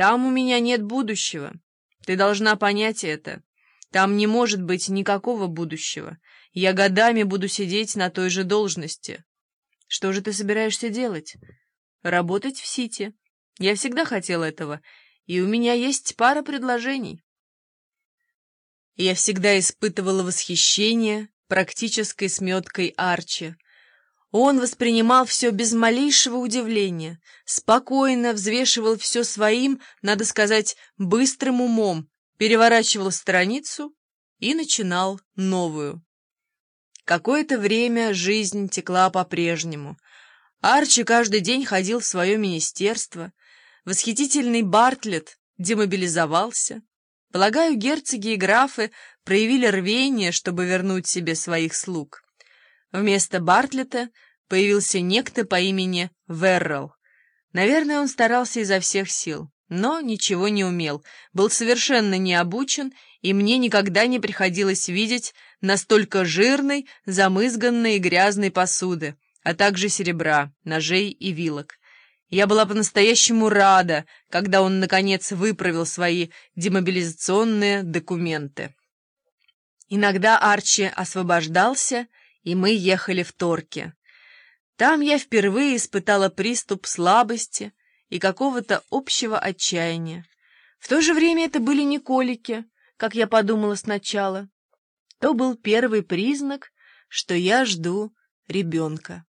Там у меня нет будущего. Ты должна понять это. Там не может быть никакого будущего. Я годами буду сидеть на той же должности. Что же ты собираешься делать? Работать в Сити. Я всегда хотел этого, и у меня есть пара предложений. Я всегда испытывала восхищение практической сметкой Арчи. Он воспринимал все без малейшего удивления, спокойно взвешивал все своим, надо сказать, быстрым умом, переворачивал страницу и начинал новую. Какое-то время жизнь текла по-прежнему. Арчи каждый день ходил в свое министерство. Восхитительный Бартлетт демобилизовался. Полагаю, герцоги и графы проявили рвение, чтобы вернуть себе своих слуг. Вместо Бартлета появился некто по имени Веррелл. Наверное, он старался изо всех сил, но ничего не умел, был совершенно не обучен, и мне никогда не приходилось видеть настолько жирной, замызганной и грязной посуды, а также серебра, ножей и вилок. Я была по-настоящему рада, когда он, наконец, выправил свои демобилизационные документы. Иногда Арчи освобождался, и мы ехали в Торке. Там я впервые испытала приступ слабости и какого-то общего отчаяния. В то же время это были не колики, как я подумала сначала. То был первый признак, что я жду ребенка.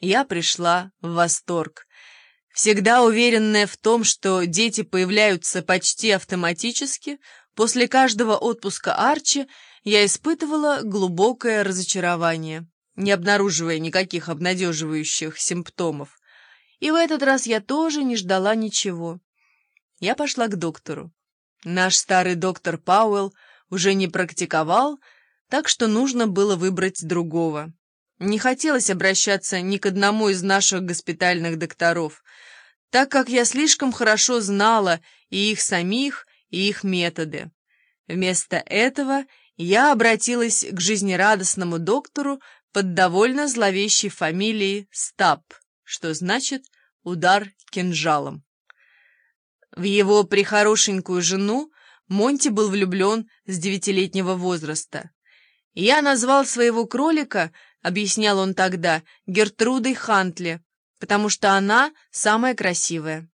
Я пришла в восторг. Всегда уверенная в том, что дети появляются почти автоматически, после каждого отпуска Арчи я испытывала глубокое разочарование, не обнаруживая никаких обнадеживающих симптомов. И в этот раз я тоже не ждала ничего. Я пошла к доктору. Наш старый доктор Пауэлл уже не практиковал, так что нужно было выбрать другого. Не хотелось обращаться ни к одному из наших госпитальных докторов, так как я слишком хорошо знала и их самих, и их методы. Вместо этого я обратилась к жизнерадостному доктору под довольно зловещей фамилией Стаб, что значит «удар кинжалом». В его прихорошенькую жену Монти был влюблен с девятилетнего возраста. Я назвал своего кролика — объяснял он тогда, Гертрудой Хантли, потому что она самая красивая.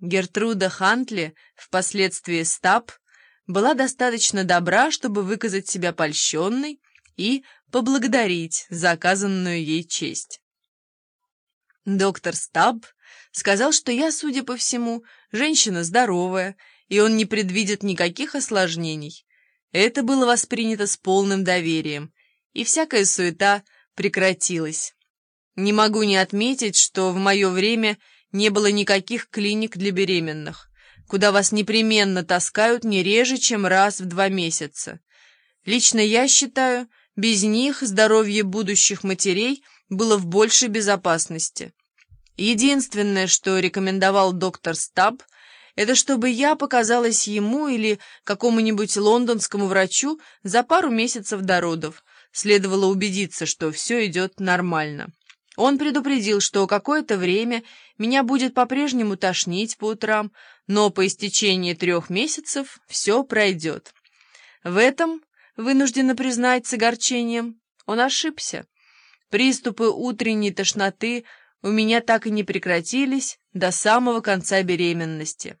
Гертруда Хантли, впоследствии Стаб, была достаточно добра, чтобы выказать себя польщенной и поблагодарить за оказанную ей честь. Доктор Стаб сказал, что я, судя по всему, женщина здоровая, и он не предвидит никаких осложнений. Это было воспринято с полным доверием, и всякая суета прекратилась. Не могу не отметить, что в мое время не было никаких клиник для беременных, куда вас непременно таскают не реже, чем раз в два месяца. Лично я считаю, без них здоровье будущих матерей было в большей безопасности. Единственное, что рекомендовал доктор Стаб, это чтобы я показалась ему или какому-нибудь лондонскому врачу за пару месяцев до родов, Следовало убедиться, что все идет нормально. Он предупредил, что какое-то время меня будет по-прежнему тошнить по утрам, но по истечении трех месяцев все пройдет. В этом, вынуждена признать с огорчением, он ошибся. Приступы утренней тошноты у меня так и не прекратились до самого конца беременности.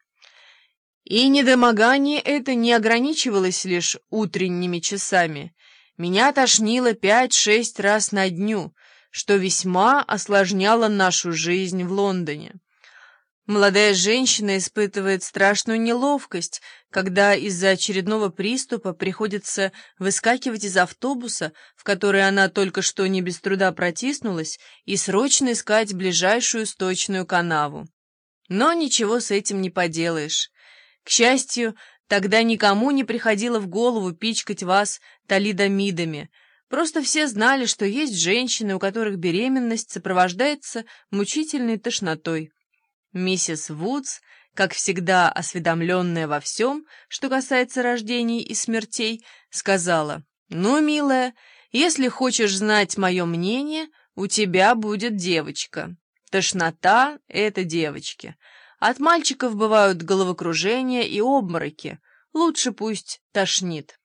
И недомогание это не ограничивалось лишь утренними часами. Меня тошнило пять-шесть раз на дню, что весьма осложняло нашу жизнь в Лондоне. Молодая женщина испытывает страшную неловкость, когда из-за очередного приступа приходится выскакивать из автобуса, в который она только что не без труда протиснулась, и срочно искать ближайшую сточную канаву. Но ничего с этим не поделаешь. К счастью, Тогда никому не приходило в голову пичкать вас талидомидами. Просто все знали, что есть женщины, у которых беременность сопровождается мучительной тошнотой. Миссис Вудс, как всегда осведомленная во всем, что касается рождений и смертей, сказала, «Ну, милая, если хочешь знать мое мнение, у тебя будет девочка. Тошнота — это девочки. От мальчиков бывают головокружения и обмороки. Лучше пусть тошнит.